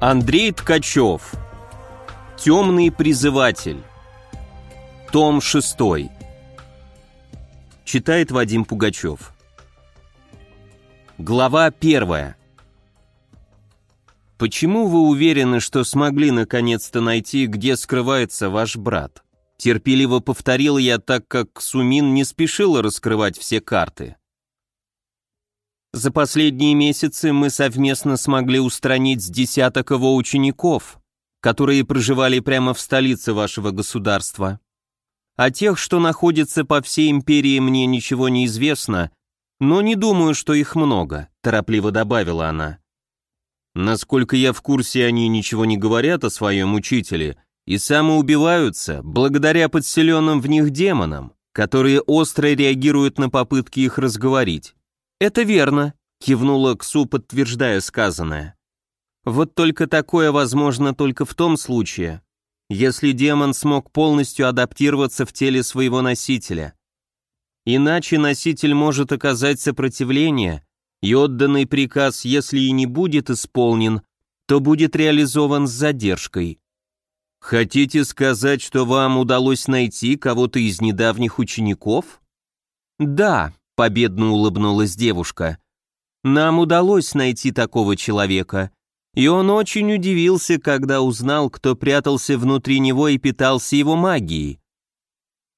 Андрей Ткачев. Темный призыватель. Том 6. Читает Вадим Пугачев. Глава 1. Почему вы уверены, что смогли наконец-то найти, где скрывается ваш брат? Терпеливо повторил я, так как Сумин не спешила раскрывать все карты. За последние месяцы мы совместно смогли устранить с десяток его учеников, которые проживали прямо в столице вашего государства. О тех, что находятся по всей империи, мне ничего не известно, но не думаю, что их много», — торопливо добавила она. «Насколько я в курсе, они ничего не говорят о своем учителе и самоубиваются благодаря подселенным в них демонам, которые остро реагируют на попытки их разговорить. «Это верно», — кивнула Ксу, подтверждая сказанное. «Вот только такое возможно только в том случае, если демон смог полностью адаптироваться в теле своего носителя. Иначе носитель может оказать сопротивление, и отданный приказ, если и не будет исполнен, то будет реализован с задержкой. Хотите сказать, что вам удалось найти кого-то из недавних учеников? Да, Победно улыбнулась девушка. Нам удалось найти такого человека. И он очень удивился, когда узнал, кто прятался внутри него и питался его магией.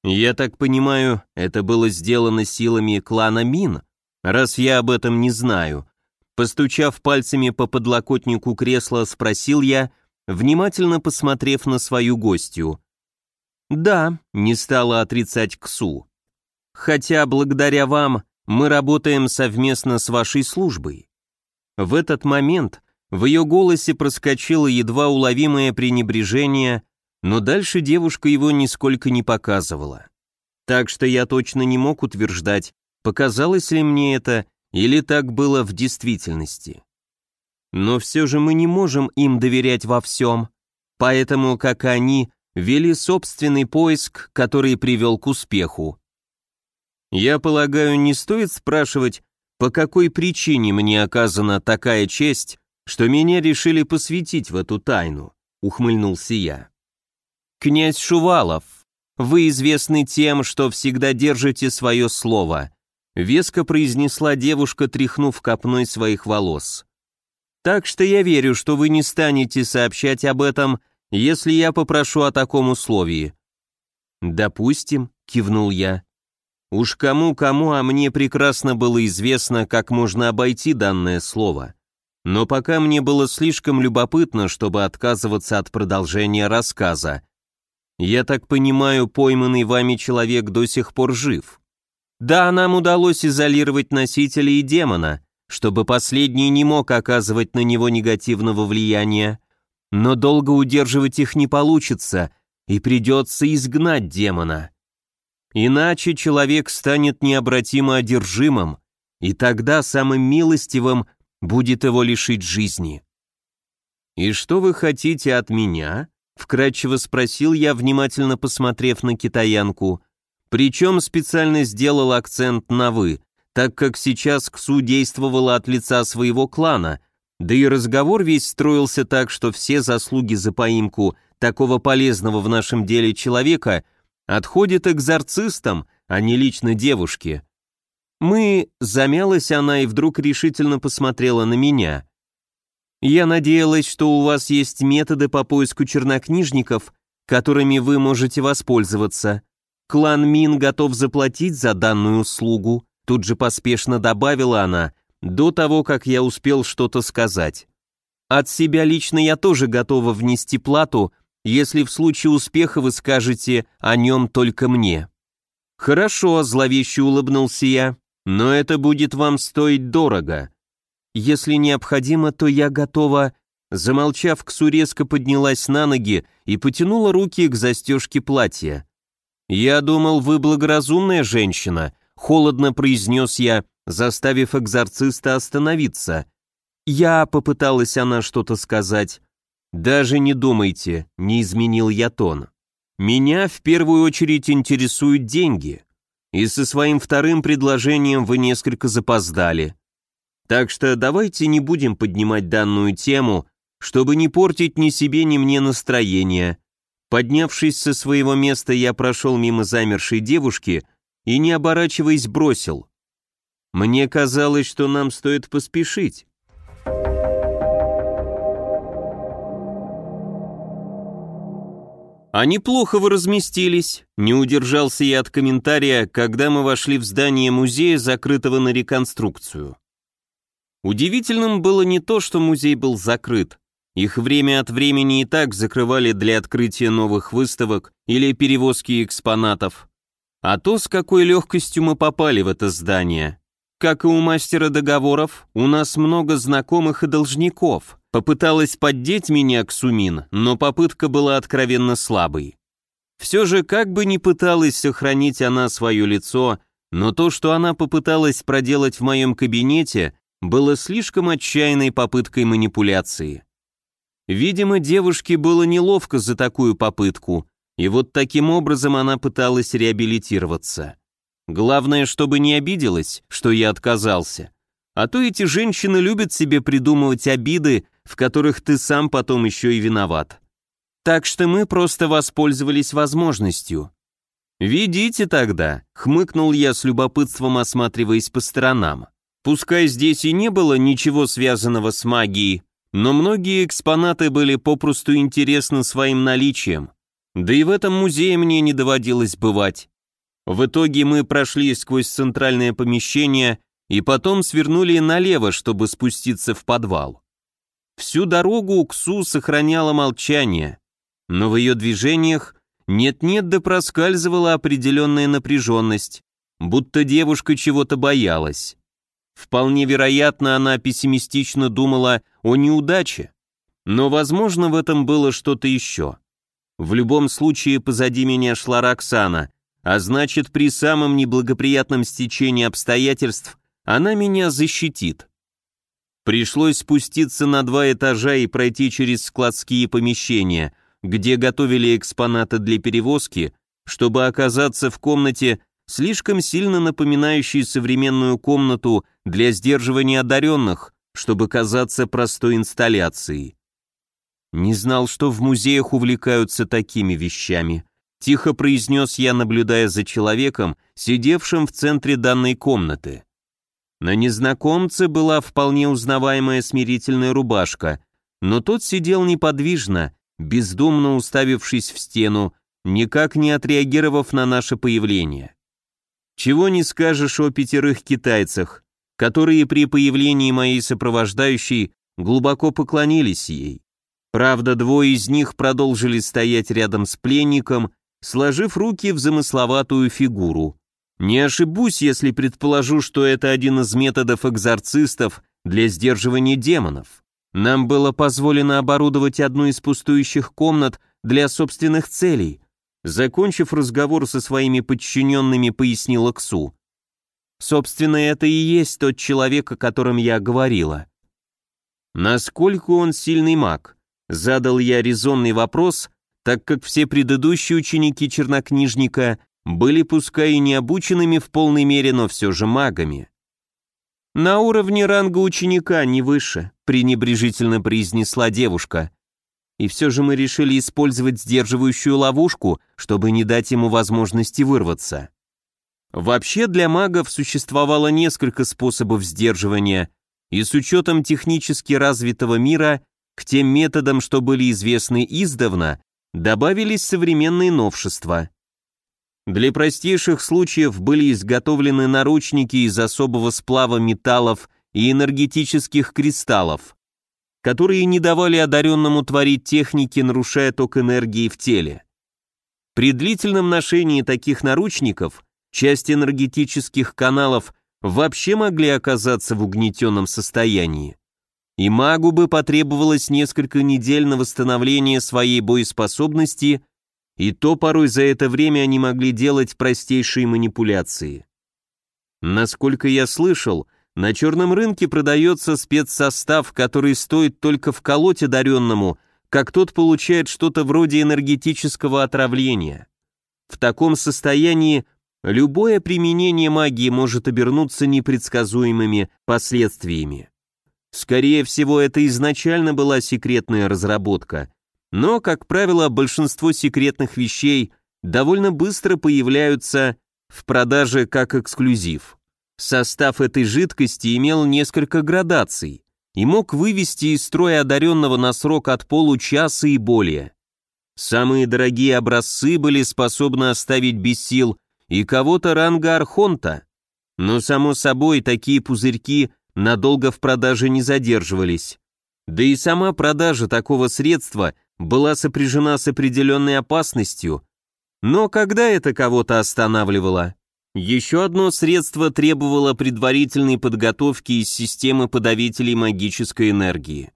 «Я так понимаю, это было сделано силами клана Мин, раз я об этом не знаю». Постучав пальцами по подлокотнику кресла, спросил я, внимательно посмотрев на свою гостью. «Да», — не стала отрицать Ксу хотя благодаря вам мы работаем совместно с вашей службой». В этот момент в ее голосе проскочило едва уловимое пренебрежение, но дальше девушка его нисколько не показывала. Так что я точно не мог утверждать, показалось ли мне это или так было в действительности. Но все же мы не можем им доверять во всем, поэтому, как они, вели собственный поиск, который привел к успеху. Я полагаю, не стоит спрашивать, по какой причине мне оказана такая честь, что меня решили посвятить в эту тайну, ухмыльнулся я. Князь Шувалов, вы известны тем, что всегда держите свое слово, веско произнесла девушка, тряхнув копной своих волос. Так что я верю, что вы не станете сообщать об этом, если я попрошу о таком условии. Допустим, кивнул я. Уж кому-кому, а мне прекрасно было известно, как можно обойти данное слово. Но пока мне было слишком любопытно, чтобы отказываться от продолжения рассказа. Я так понимаю, пойманный вами человек до сих пор жив. Да, нам удалось изолировать носителя и демона, чтобы последний не мог оказывать на него негативного влияния, но долго удерживать их не получится, и придется изгнать демона. Иначе человек станет необратимо одержимым, и тогда самым милостивым будет его лишить жизни. «И что вы хотите от меня?» — вкратчиво спросил я, внимательно посмотрев на китаянку. Причем специально сделал акцент на «вы», так как сейчас Ксу действовала от лица своего клана, да и разговор весь строился так, что все заслуги за поимку такого полезного в нашем деле человека отходит экзорцистам, а не лично девушке. Мы... Замялась она и вдруг решительно посмотрела на меня. Я надеялась, что у вас есть методы по поиску чернокнижников, которыми вы можете воспользоваться. Клан Мин готов заплатить за данную услугу, тут же поспешно добавила она, до того, как я успел что-то сказать. От себя лично я тоже готова внести плату, если в случае успеха вы скажете о нем только мне». «Хорошо», — зловеще улыбнулся я, — «но это будет вам стоить дорого. Если необходимо, то я готова...» Замолчав, Ксу резко поднялась на ноги и потянула руки к застежке платья. «Я думал, вы благоразумная женщина», — холодно произнес я, заставив экзорциста остановиться. «Я...» — попыталась она что-то сказать, даже не думайте, не изменил я тон. Меня в первую очередь интересуют деньги. И со своим вторым предложением вы несколько запоздали. Так что давайте не будем поднимать данную тему, чтобы не портить ни себе, ни мне настроение. Поднявшись со своего места, я прошел мимо замершей девушки и, не оборачиваясь, бросил. Мне казалось, что нам стоит поспешить. А Они плохо вы разместились», — не удержался я от комментария, когда мы вошли в здание музея, закрытого на реконструкцию. Удивительным было не то, что музей был закрыт. Их время от времени и так закрывали для открытия новых выставок или перевозки экспонатов. А то, с какой легкостью мы попали в это здание. Как и у мастера договоров, у нас много знакомых и должников — Попыталась поддеть меня к Сумин, но попытка была откровенно слабой. Все же, как бы ни пыталась сохранить она свое лицо, но то, что она попыталась проделать в моем кабинете, было слишком отчаянной попыткой манипуляции. Видимо, девушке было неловко за такую попытку, и вот таким образом она пыталась реабилитироваться. Главное, чтобы не обиделась, что я отказался. А то эти женщины любят себе придумывать обиды в которых ты сам потом еще и виноват. Так что мы просто воспользовались возможностью». «Ведите тогда», — хмыкнул я с любопытством, осматриваясь по сторонам. Пускай здесь и не было ничего связанного с магией, но многие экспонаты были попросту интересны своим наличием. Да и в этом музее мне не доводилось бывать. В итоге мы прошли сквозь центральное помещение и потом свернули налево, чтобы спуститься в подвал. Всю дорогу Уксу сохраняла молчание, но в ее движениях нет-нет да проскальзывала определенная напряженность, будто девушка чего-то боялась. Вполне вероятно, она пессимистично думала о неудаче, но, возможно, в этом было что-то еще. В любом случае, позади меня шла Роксана, а значит, при самом неблагоприятном стечении обстоятельств она меня защитит. Пришлось спуститься на два этажа и пройти через складские помещения, где готовили экспонаты для перевозки, чтобы оказаться в комнате, слишком сильно напоминающей современную комнату для сдерживания одаренных, чтобы казаться простой инсталляцией. Не знал, что в музеях увлекаются такими вещами. Тихо произнес я, наблюдая за человеком, сидевшим в центре данной комнаты. На незнакомце была вполне узнаваемая смирительная рубашка, но тот сидел неподвижно, бездумно уставившись в стену, никак не отреагировав на наше появление. Чего не скажешь о пятерых китайцах, которые при появлении моей сопровождающей глубоко поклонились ей. Правда, двое из них продолжили стоять рядом с пленником, сложив руки в замысловатую фигуру. Не ошибусь, если предположу, что это один из методов экзорцистов для сдерживания демонов. Нам было позволено оборудовать одну из пустующих комнат для собственных целей. Закончив разговор со своими подчиненными, пояснила Ксу. Собственно, это и есть тот человек, о котором я говорила. Насколько он сильный маг? Задал я резонный вопрос, так как все предыдущие ученики чернокнижника были пускай и не обученными в полной мере, но все же магами. «На уровне ранга ученика, не выше», — пренебрежительно произнесла девушка. «И все же мы решили использовать сдерживающую ловушку, чтобы не дать ему возможности вырваться». Вообще для магов существовало несколько способов сдерживания, и с учетом технически развитого мира к тем методам, что были известны издавна, добавились современные новшества. Для простейших случаев были изготовлены наручники из особого сплава металлов и энергетических кристаллов, которые не давали одаренному творить техники, нарушая ток энергии в теле. При длительном ношении таких наручников часть энергетических каналов вообще могли оказаться в угнетенном состоянии, и магу бы потребовалось несколько недель на восстановление своей боеспособности – и то порой за это время они могли делать простейшие манипуляции. Насколько я слышал, на черном рынке продается спецсостав, который стоит только вколоть одаренному, как тот получает что-то вроде энергетического отравления. В таком состоянии любое применение магии может обернуться непредсказуемыми последствиями. Скорее всего, это изначально была секретная разработка, но, как правило, большинство секретных вещей довольно быстро появляются в продаже как эксклюзив. Состав этой жидкости имел несколько градаций и мог вывести из строя одаренного на срок от получаса и более. Самые дорогие образцы были способны оставить без сил и кого-то ранга архонта, но, само собой, такие пузырьки надолго в продаже не задерживались. Да и сама продажа такого средства была сопряжена с определенной опасностью, но когда это кого-то останавливало? Еще одно средство требовало предварительной подготовки из системы подавителей магической энергии.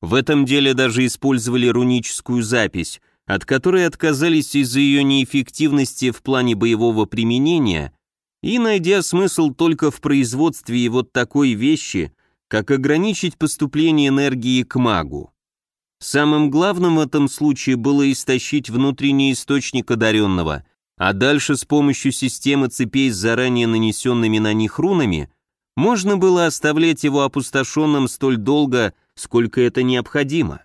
В этом деле даже использовали руническую запись, от которой отказались из-за ее неэффективности в плане боевого применения и, найдя смысл только в производстве вот такой вещи, как ограничить поступление энергии к магу. Самым главным в этом случае было истощить внутренний источник одаренного, а дальше с помощью системы цепей с заранее нанесенными на них рунами можно было оставлять его опустошенным столь долго, сколько это необходимо.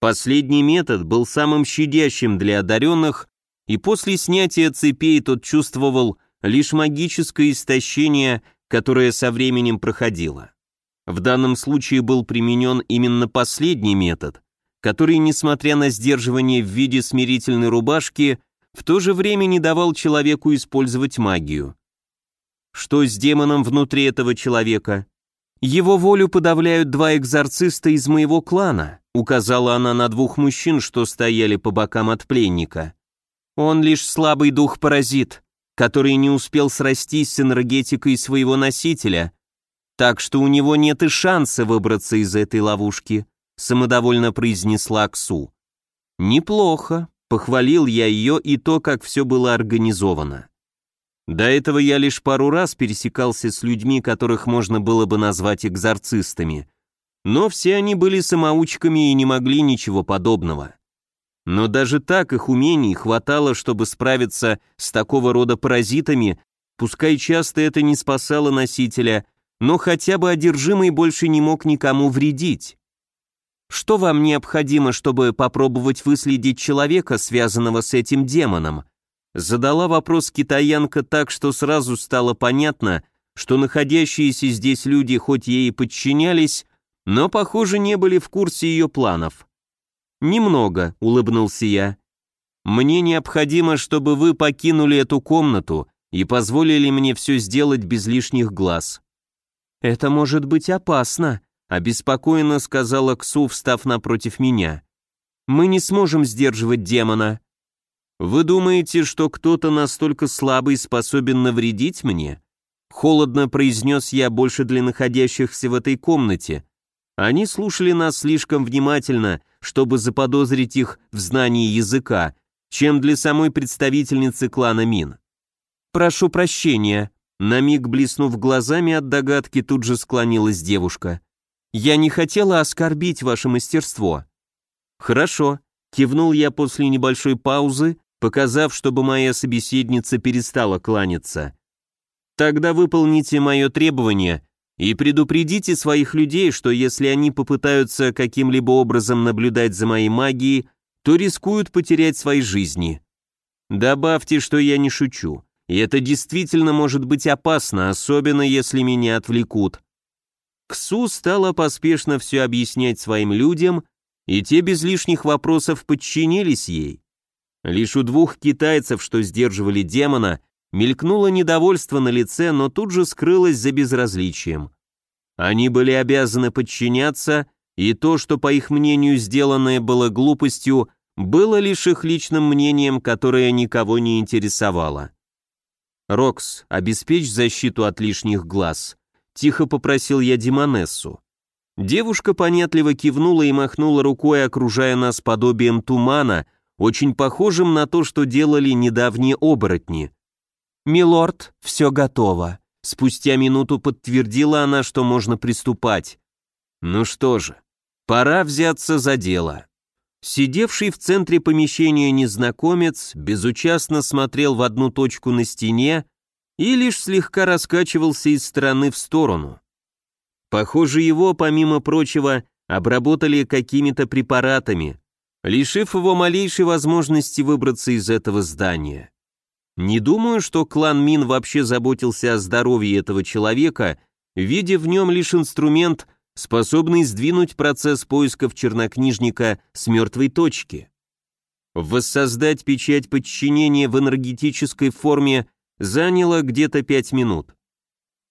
Последний метод был самым щадящим для одаренных, и после снятия цепей тот чувствовал лишь магическое истощение, которое со временем проходило. В данном случае был применен именно последний метод, который, несмотря на сдерживание в виде смирительной рубашки, в то же время не давал человеку использовать магию. Что с демоном внутри этого человека? Его волю подавляют два экзорциста из моего клана, указала она на двух мужчин, что стояли по бокам от пленника. Он лишь слабый дух-паразит, который не успел срастись с энергетикой своего носителя, так что у него нет и шанса выбраться из этой ловушки», самодовольно произнесла Ксу. «Неплохо», — похвалил я ее и то, как все было организовано. До этого я лишь пару раз пересекался с людьми, которых можно было бы назвать экзорцистами, но все они были самоучками и не могли ничего подобного. Но даже так их умений хватало, чтобы справиться с такого рода паразитами, пускай часто это не спасало носителя — но хотя бы одержимый больше не мог никому вредить. Что вам необходимо, чтобы попробовать выследить человека, связанного с этим демоном? Задала вопрос китаянка так, что сразу стало понятно, что находящиеся здесь люди хоть ей и подчинялись, но, похоже, не были в курсе ее планов. «Немного», — улыбнулся я. «Мне необходимо, чтобы вы покинули эту комнату и позволили мне все сделать без лишних глаз». «Это может быть опасно», — обеспокоенно сказала Ксу, встав напротив меня. «Мы не сможем сдерживать демона». «Вы думаете, что кто-то настолько слабый способен навредить мне?» Холодно произнес я больше для находящихся в этой комнате. Они слушали нас слишком внимательно, чтобы заподозрить их в знании языка, чем для самой представительницы клана Мин. «Прошу прощения», на миг блеснув глазами от догадки, тут же склонилась девушка. «Я не хотела оскорбить ваше мастерство». «Хорошо», — кивнул я после небольшой паузы, показав, чтобы моя собеседница перестала кланяться. «Тогда выполните мое требование», — и предупредите своих людей, что если они попытаются каким-либо образом наблюдать за моей магией, то рискуют потерять свои жизни. Добавьте, что я не шучу. И это действительно может быть опасно, особенно если меня отвлекут. Ксу стала поспешно все объяснять своим людям, и те без лишних вопросов подчинились ей. Лишь у двух китайцев, что сдерживали демона, мелькнуло недовольство на лице, но тут же скрылось за безразличием. Они были обязаны подчиняться, и то, что, по их мнению, сделанное было глупостью, было лишь их личным мнением, которое никого не интересовало. «Рокс, обеспечь защиту от лишних глаз», — тихо попросил я Димонессу. Девушка понятливо кивнула и махнула рукой, окружая нас подобием тумана, очень похожим на то, что делали недавние оборотни. «Милорд, все готово», — спустя минуту подтвердила она, что можно приступать. «Ну что же, пора взяться за дело». Сидевший в центре помещения незнакомец безучастно смотрел в одну точку на стене и лишь слегка раскачивался из стороны в сторону. Похоже, его, помимо прочего, обработали какими-то препаратами, лишив его малейшей возможности выбраться из этого здания. Не думаю, что клан Мин вообще заботился о здоровье этого человека, видя в нем лишь инструмент – способный сдвинуть процесс поисков чернокнижника с мертвой точки. Воссоздать печать подчинения в энергетической форме заняло где-то пять минут.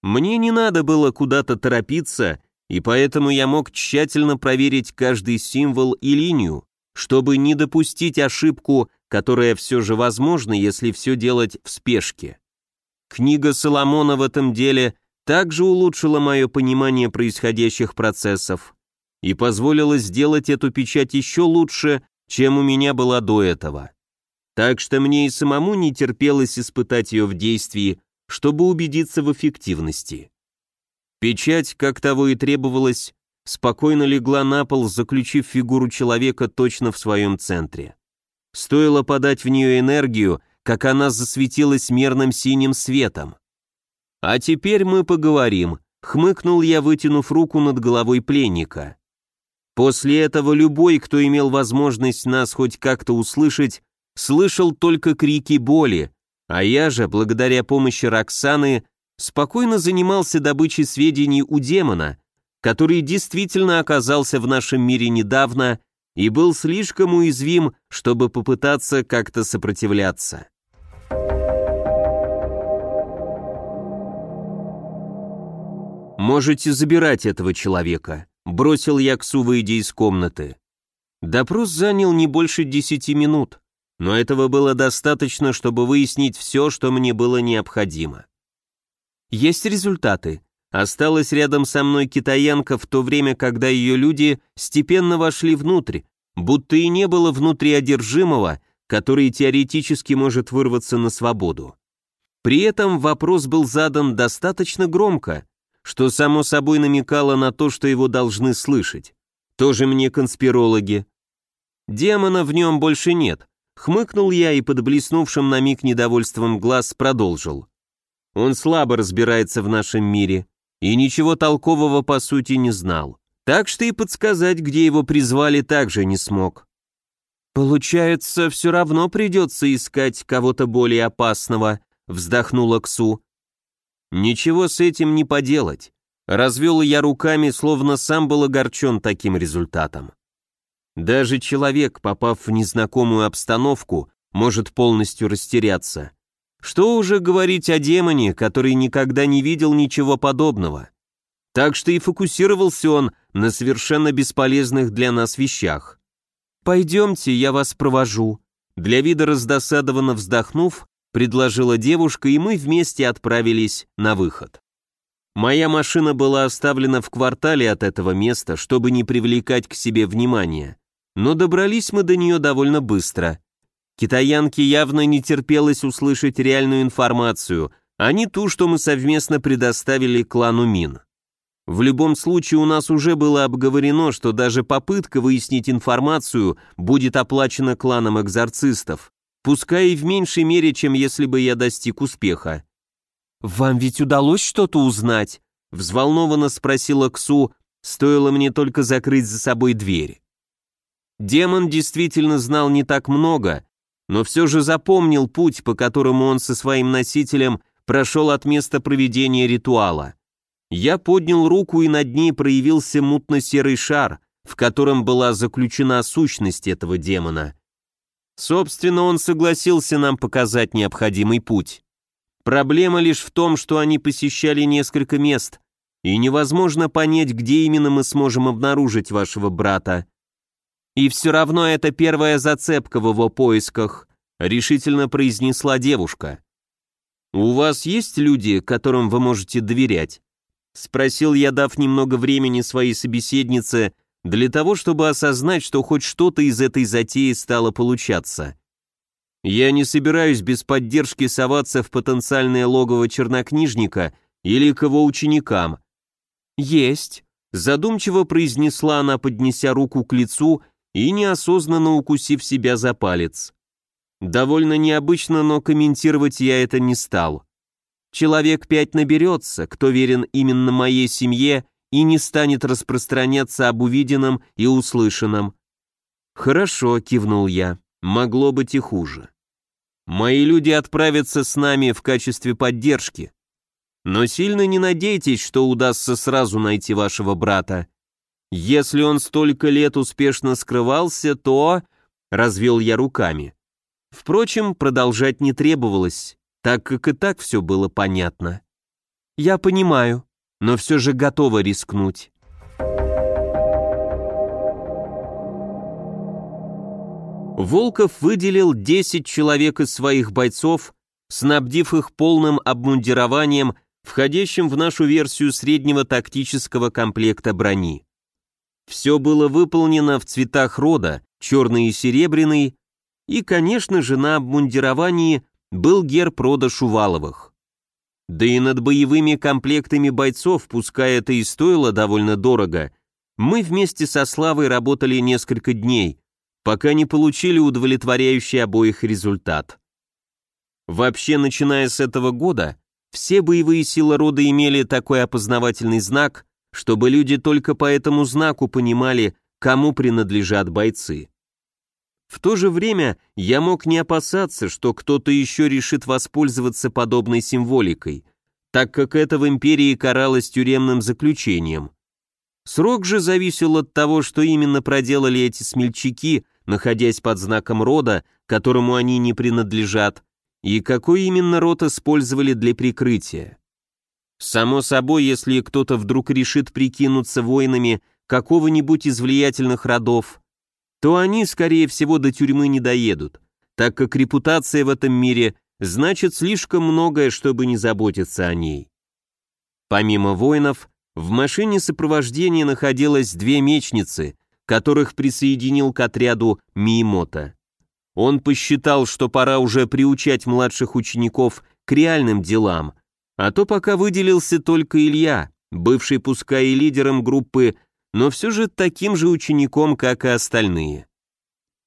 Мне не надо было куда-то торопиться, и поэтому я мог тщательно проверить каждый символ и линию, чтобы не допустить ошибку, которая все же возможна, если все делать в спешке. Книга Соломона в этом деле также улучшила мое понимание происходящих процессов и позволила сделать эту печать еще лучше, чем у меня была до этого. Так что мне и самому не терпелось испытать ее в действии, чтобы убедиться в эффективности. Печать, как того и требовалось, спокойно легла на пол, заключив фигуру человека точно в своем центре. Стоило подать в нее энергию, как она засветилась мерным синим светом. «А теперь мы поговорим», — хмыкнул я, вытянув руку над головой пленника. После этого любой, кто имел возможность нас хоть как-то услышать, слышал только крики боли, а я же, благодаря помощи Роксаны, спокойно занимался добычей сведений у демона, который действительно оказался в нашем мире недавно и был слишком уязвим, чтобы попытаться как-то сопротивляться. «Можете забирать этого человека», — бросил Яксу, Ксу, выйдя из комнаты. Допрос занял не больше десяти минут, но этого было достаточно, чтобы выяснить все, что мне было необходимо. Есть результаты. Осталась рядом со мной китаянка в то время, когда ее люди степенно вошли внутрь, будто и не было внутри одержимого, который теоретически может вырваться на свободу. При этом вопрос был задан достаточно громко, что само собой намекало на то, что его должны слышать. Тоже мне конспирологи. Демона в нем больше нет. Хмыкнул я и под блеснувшим на миг недовольством глаз продолжил. Он слабо разбирается в нашем мире и ничего толкового по сути не знал. Так что и подсказать, где его призвали, также не смог. «Получается, все равно придется искать кого-то более опасного», — вздохнула Ксу. Ничего с этим не поделать. Развел я руками, словно сам был огорчен таким результатом. Даже человек, попав в незнакомую обстановку, может полностью растеряться. Что уже говорить о демоне, который никогда не видел ничего подобного. Так что и фокусировался он на совершенно бесполезных для нас вещах. «Пойдемте, я вас провожу». Для вида раздосадованно вздохнув, предложила девушка, и мы вместе отправились на выход. Моя машина была оставлена в квартале от этого места, чтобы не привлекать к себе внимания. Но добрались мы до нее довольно быстро. Китаянке явно не терпелось услышать реальную информацию, а не ту, что мы совместно предоставили клану Мин. В любом случае у нас уже было обговорено, что даже попытка выяснить информацию будет оплачена кланом экзорцистов, пускай и в меньшей мере, чем если бы я достиг успеха. «Вам ведь удалось что-то узнать?» — взволнованно спросила Ксу, стоило мне только закрыть за собой дверь. Демон действительно знал не так много, но все же запомнил путь, по которому он со своим носителем прошел от места проведения ритуала. Я поднял руку, и над ней проявился мутно-серый шар, в котором была заключена сущность этого демона — Собственно, он согласился нам показать необходимый путь. Проблема лишь в том, что они посещали несколько мест, и невозможно понять, где именно мы сможем обнаружить вашего брата. И все равно это первая зацепка в его поисках, решительно произнесла девушка. «У вас есть люди, которым вы можете доверять?» Спросил я, дав немного времени своей собеседнице, для того, чтобы осознать, что хоть что-то из этой затеи стало получаться. Я не собираюсь без поддержки соваться в потенциальное логово чернокнижника или к его ученикам. «Есть», — задумчиво произнесла она, поднеся руку к лицу и неосознанно укусив себя за палец. Довольно необычно, но комментировать я это не стал. Человек пять наберется, кто верен именно моей семье и не станет распространяться об увиденном и услышанном. «Хорошо», — кивнул я, — «могло быть и хуже. Мои люди отправятся с нами в качестве поддержки. Но сильно не надейтесь, что удастся сразу найти вашего брата. Если он столько лет успешно скрывался, то...» — развел я руками. Впрочем, продолжать не требовалось, так как и так все было понятно. «Я понимаю», но все же готова рискнуть. Волков выделил 10 человек из своих бойцов, снабдив их полным обмундированием, входящим в нашу версию среднего тактического комплекта брони. Все было выполнено в цветах рода, черный и серебряный, и, конечно же, на обмундировании был герб рода Шуваловых. Да и над боевыми комплектами бойцов, пускай это и стоило довольно дорого, мы вместе со Славой работали несколько дней, пока не получили удовлетворяющий обоих результат. Вообще, начиная с этого года, все боевые силы рода имели такой опознавательный знак, чтобы люди только по этому знаку понимали, кому принадлежат бойцы. В то же время я мог не опасаться, что кто-то еще решит воспользоваться подобной символикой, так как это в империи каралось тюремным заключением. Срок же зависел от того, что именно проделали эти смельчаки, находясь под знаком рода, которому они не принадлежат, и какой именно род использовали для прикрытия. Само собой, если кто-то вдруг решит прикинуться воинами какого-нибудь из влиятельных родов, то они, скорее всего, до тюрьмы не доедут, так как репутация в этом мире значит слишком многое, чтобы не заботиться о ней. Помимо воинов, в машине сопровождения находилось две мечницы, которых присоединил к отряду Миемота. Он посчитал, что пора уже приучать младших учеников к реальным делам, а то пока выделился только Илья, бывший пускай и лидером группы, но все же таким же учеником, как и остальные.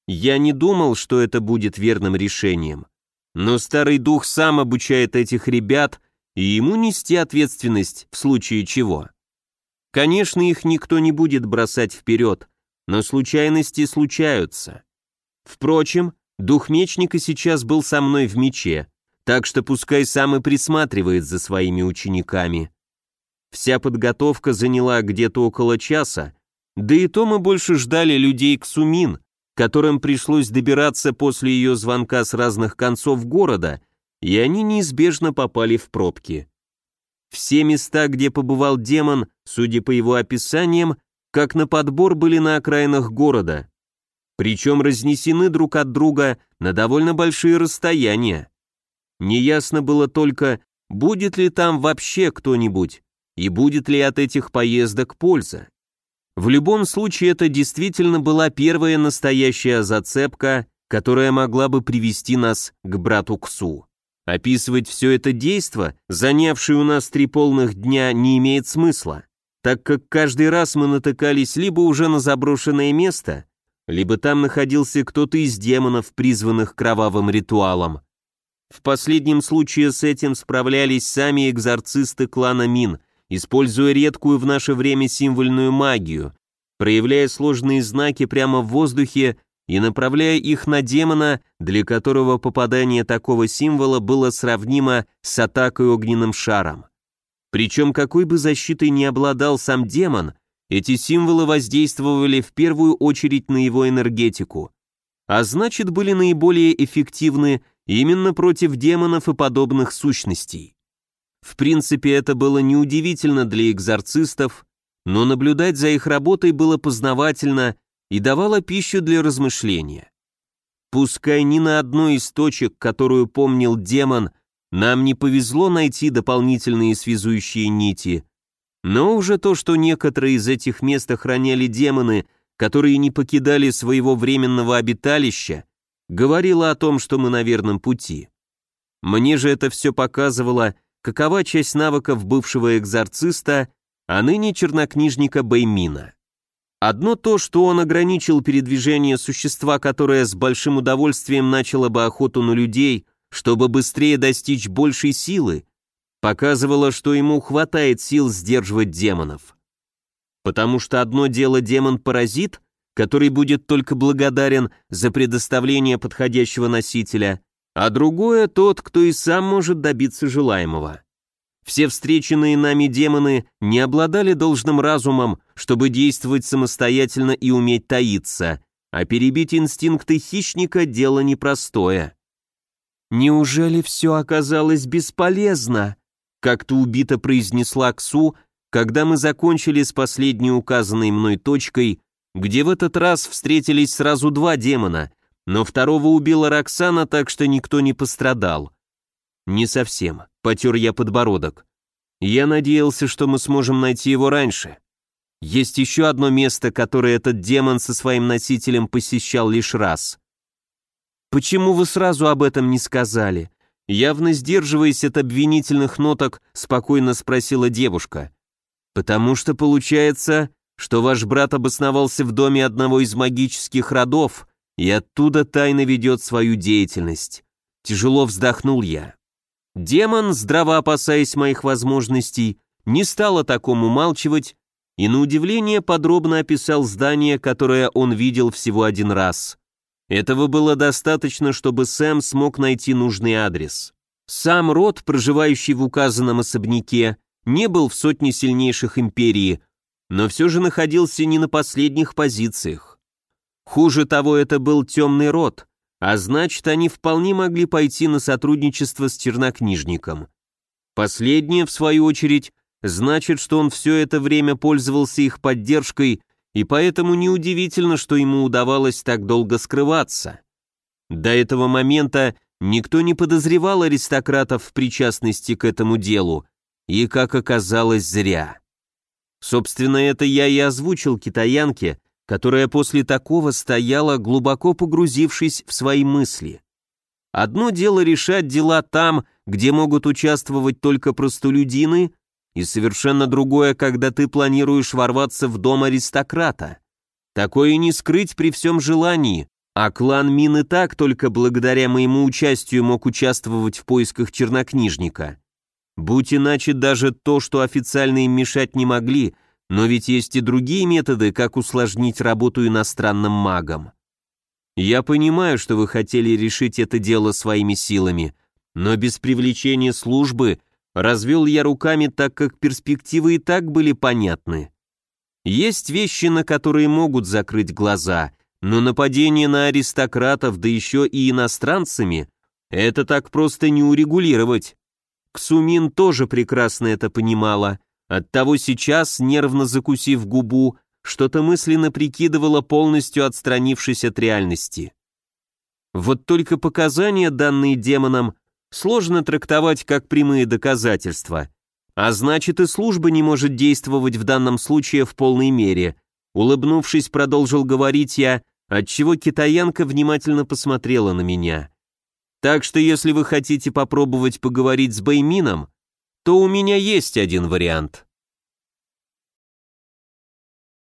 Я не думал, что это будет верным решением, но старый дух сам обучает этих ребят, и ему нести ответственность в случае чего. Конечно, их никто не будет бросать вперед, но случайности случаются. Впрочем, дух мечника сейчас был со мной в мече, так что пускай сам и присматривает за своими учениками. Вся подготовка заняла где-то около часа, да и то мы больше ждали людей к Сумин, которым пришлось добираться после ее звонка с разных концов города, и они неизбежно попали в пробки. Все места, где побывал демон, судя по его описаниям, как на подбор были на окраинах города, причем разнесены друг от друга на довольно большие расстояния. Неясно было только, будет ли там вообще кто-нибудь, и будет ли от этих поездок польза. В любом случае, это действительно была первая настоящая зацепка, которая могла бы привести нас к брату Ксу. Описывать все это действо, занявшее у нас три полных дня, не имеет смысла, так как каждый раз мы натыкались либо уже на заброшенное место, либо там находился кто-то из демонов, призванных кровавым ритуалом. В последнем случае с этим справлялись сами экзорцисты клана Мин – используя редкую в наше время символьную магию, проявляя сложные знаки прямо в воздухе и направляя их на демона, для которого попадание такого символа было сравнимо с атакой огненным шаром. Причем какой бы защитой ни обладал сам демон, эти символы воздействовали в первую очередь на его энергетику, а значит были наиболее эффективны именно против демонов и подобных сущностей. В принципе, это было неудивительно для экзорцистов, но наблюдать за их работой было познавательно и давало пищу для размышления. Пускай ни на одной из точек, которую помнил демон, нам не повезло найти дополнительные связующие нити, но уже то, что некоторые из этих мест охраняли демоны, которые не покидали своего временного обиталища, говорило о том, что мы на верном пути. Мне же это все показывало – какова часть навыков бывшего экзорциста, а ныне чернокнижника Бэймина. Одно то, что он ограничил передвижение существа, которое с большим удовольствием начало бы охоту на людей, чтобы быстрее достичь большей силы, показывало, что ему хватает сил сдерживать демонов. Потому что одно дело демон-паразит, который будет только благодарен за предоставление подходящего носителя, а другое — тот, кто и сам может добиться желаемого. Все встреченные нами демоны не обладали должным разумом, чтобы действовать самостоятельно и уметь таиться, а перебить инстинкты хищника – дело непростое. «Неужели все оказалось бесполезно?» – как-то убито произнесла Ксу, когда мы закончили с последней указанной мной точкой, где в этот раз встретились сразу два демона – но второго убила Роксана, так что никто не пострадал. Не совсем. Потер я подбородок. Я надеялся, что мы сможем найти его раньше. Есть еще одно место, которое этот демон со своим носителем посещал лишь раз. Почему вы сразу об этом не сказали? Явно сдерживаясь от обвинительных ноток, спокойно спросила девушка. Потому что получается, что ваш брат обосновался в доме одного из магических родов, и оттуда тайно ведет свою деятельность. Тяжело вздохнул я. Демон, здраво опасаясь моих возможностей, не стал о таком умалчивать и, на удивление, подробно описал здание, которое он видел всего один раз. Этого было достаточно, чтобы Сэм смог найти нужный адрес. Сам род, проживающий в указанном особняке, не был в сотне сильнейших империи, но все же находился не на последних позициях. Хуже того, это был темный род, а значит, они вполне могли пойти на сотрудничество с чернокнижником. Последнее, в свою очередь, значит, что он все это время пользовался их поддержкой, и поэтому неудивительно, что ему удавалось так долго скрываться. До этого момента никто не подозревал аристократов в причастности к этому делу, и, как оказалось, зря. Собственно, это я и озвучил китаянке, которая после такого стояла, глубоко погрузившись в свои мысли. Одно дело решать дела там, где могут участвовать только простолюдины, и совершенно другое, когда ты планируешь ворваться в дом аристократа. Такое не скрыть при всем желании, а клан Мин и так только благодаря моему участию мог участвовать в поисках чернокнижника. Будь иначе, даже то, что официально им мешать не могли – но ведь есть и другие методы, как усложнить работу иностранным магам. Я понимаю, что вы хотели решить это дело своими силами, но без привлечения службы развел я руками, так как перспективы и так были понятны. Есть вещи, на которые могут закрыть глаза, но нападение на аристократов, да еще и иностранцами, это так просто не урегулировать. Ксумин тоже прекрасно это понимала – Оттого сейчас, нервно закусив губу, что-то мысленно прикидывала, полностью отстранившись от реальности. Вот только показания, данные демонам сложно трактовать как прямые доказательства, а значит и служба не может действовать в данном случае в полной мере. Улыбнувшись, продолжил говорить я, отчего китаянка внимательно посмотрела на меня. Так что если вы хотите попробовать поговорить с Бэймином, то у меня есть один вариант.